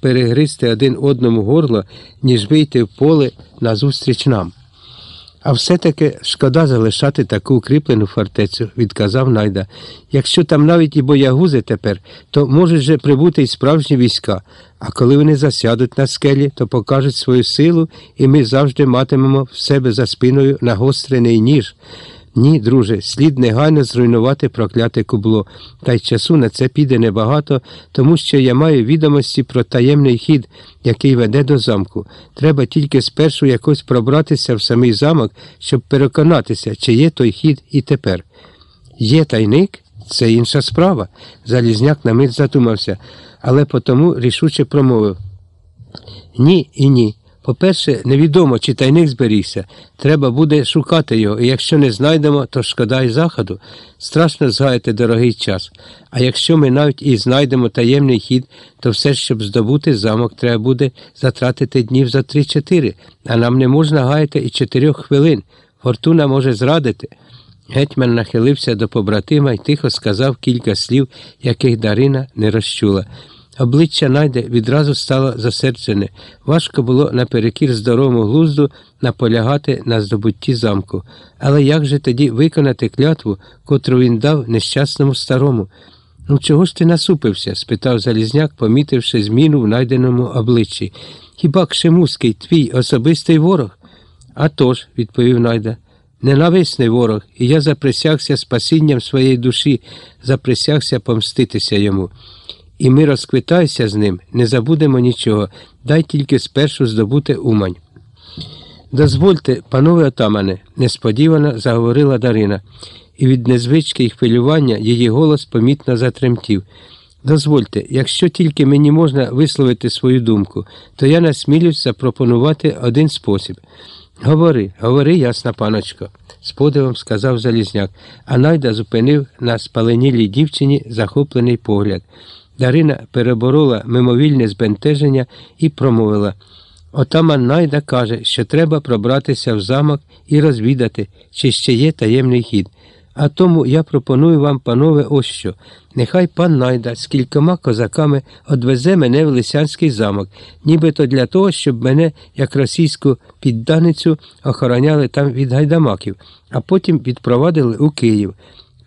перегризти один одному горло, ніж вийти в поле назустріч нам. А все-таки шкода залишати таку укріплену фортецю, відказав найда. Якщо там навіть і боягузи тепер, то можуть же прибути й справжні війська, а коли вони засядуть на скелі, то покажуть свою силу, і ми завжди матимемо в себе за спиною нагострений ніж. Ні, друже, слід негайно зруйнувати прокляте кубло, та й часу на це піде небагато, тому що я маю відомості про таємний хід, який веде до замку. Треба тільки спершу якось пробратися в самий замок, щоб переконатися, чи є той хід і тепер. Є тайник? Це інша справа. Залізняк на мить задумався, але потому рішуче промовив. Ні і ні. По-перше, невідомо, чи тайник зберігся. Треба буде шукати його, і якщо не знайдемо, то шкода й заходу. Страшно згаяти дорогий час. А якщо ми навіть і знайдемо таємний хід, то все, щоб здобути замок, треба буде затратити днів за три-чотири, а нам не можна гаяти і чотирьох хвилин. Фортуна може зрадити. Гетьман нахилився до побратима і тихо сказав кілька слів, яких Дарина не розчула. Обличчя найде відразу стало засерджене. Важко було наперекір здоровому глузду наполягати на здобутті замку. Але як же тоді виконати клятву, котру він дав нещасному старому? Ну, чого ж ти насупився? спитав Залізняк, помітивши зміну в найденому обличчі. Хіба Кшемуський твій особистий ворог? «А тож», – відповів найда. Ненависний ворог, і я заприсягся спасінням своєї душі, заприсягся помститися йому. І ми розквитайся з ним, не забудемо нічого, дай тільки спершу здобути Умань. Дозвольте, панове отамане, несподівано заговорила Дарина, і від незвички й хвилювання її голос помітно затремтів. Дозвольте, якщо тільки мені можна висловити свою думку, то я насмілюсь запропонувати один спосіб. Говори, говори, ясна паночко, з подивом сказав Залізняк, а найда зупинив на спаленілій дівчині захоплений погляд. Дарина переборола мимовільне збентеження і промовила Отаман Найда каже, що треба пробратися в замок і розвідати, чи ще є таємний хід. А тому я пропоную вам, панове, ось що. Нехай пан Найда з кількома козаками одвезе мене в Лисянський замок, нібито для того, щоб мене, як російську підданицю, охороняли там від гайдамаків, а потім відпровадили у Київ.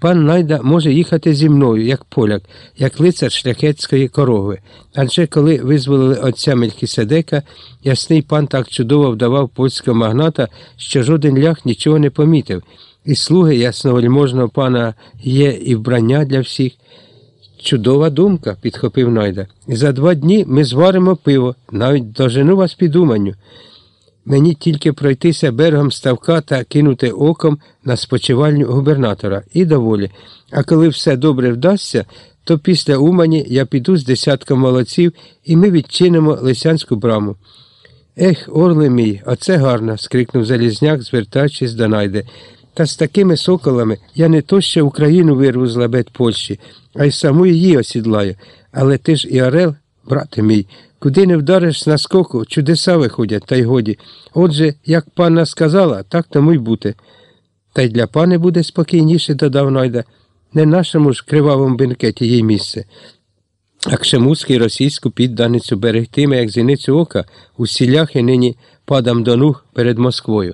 Пан Найда може їхати зі мною, як поляк, як лицар шляхетської корови. Адже коли визволили отця Мельхіседека, ясний пан так чудово вдавав польського магната, що жоден лях нічого не помітив, і слуги ясновельможного пана є і вбрання для всіх. Чудова думка, підхопив Найда. За два дні ми зваримо пиво, навіть дожену вас під Уманню. Мені тільки пройтися берегом ставка та кинути оком на спочивальню губернатора і доволі. А коли все добре вдасться, то після Умані я піду з десятком молодців і ми відчинимо Лисянську браму. Ех, орле мій, оце гарно. скрикнув Залізняк, звертаючись до найде. Та з такими соколами я не то ще Україну вирву з лабет Польщі, а й саму її осідлаю. Але ти ж і Орел, брате мій, Куди не вдариш на скоку, чудеса виходять, та й годі. Отже, як панна сказала, так тому й бути. Та й для пани буде спокійніше, додав Найда. Не нашому ж кривавому бенкеті їй місце. А кшемуський російську підданицю берегтиме, як зіницю ока, у сілях і нині падам до нуг перед Москвою.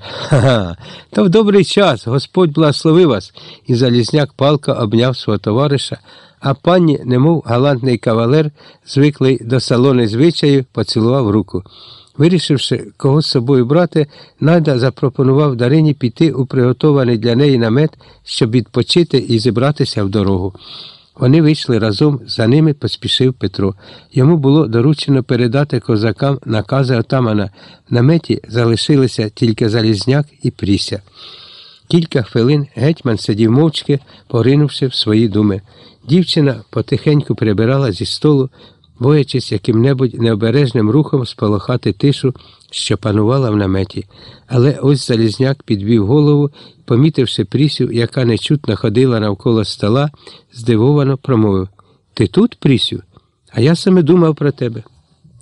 Ха-ха, та в добрий час, Господь благослови вас, і Залізняк палка обняв свого товариша, а пані, немов галантний кавалер, звиклий до салони звичаю, поцілував руку. Вирішивши, кого з собою брати, Найда запропонував Дарині піти у приготований для неї намет, щоб відпочити і зібратися в дорогу. Вони вийшли разом, за ними поспішив Петро. Йому було доручено передати козакам накази отамана. Наметі залишилися тільки Залізняк і Пріся. Кілька хвилин гетьман сидів мовчки, поринувши в свої думи. Дівчина потихеньку прибирала зі столу, боячись яким-небудь необережним рухом сполохати тишу, що панувала в наметі. Але ось Залізняк підвів голову, помітивши Прісю, яка нечутно ходила навколо стола, здивовано промовив Ти тут, Прісю? А я саме думав про тебе.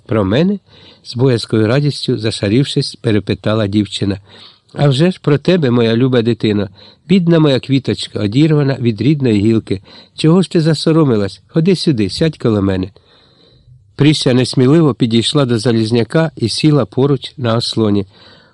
Про мене? з боязкою радістю, зашарівшись, перепитала дівчина. А вже ж про тебе, моя люба дитино, бідна моя квіточка, одірвана від рідної гілки. Чого ж ти засоромилась? Ходи сюди, сядь коло мене. Пріся несміливо підійшла до Залізняка і сіла поруч на ослоні.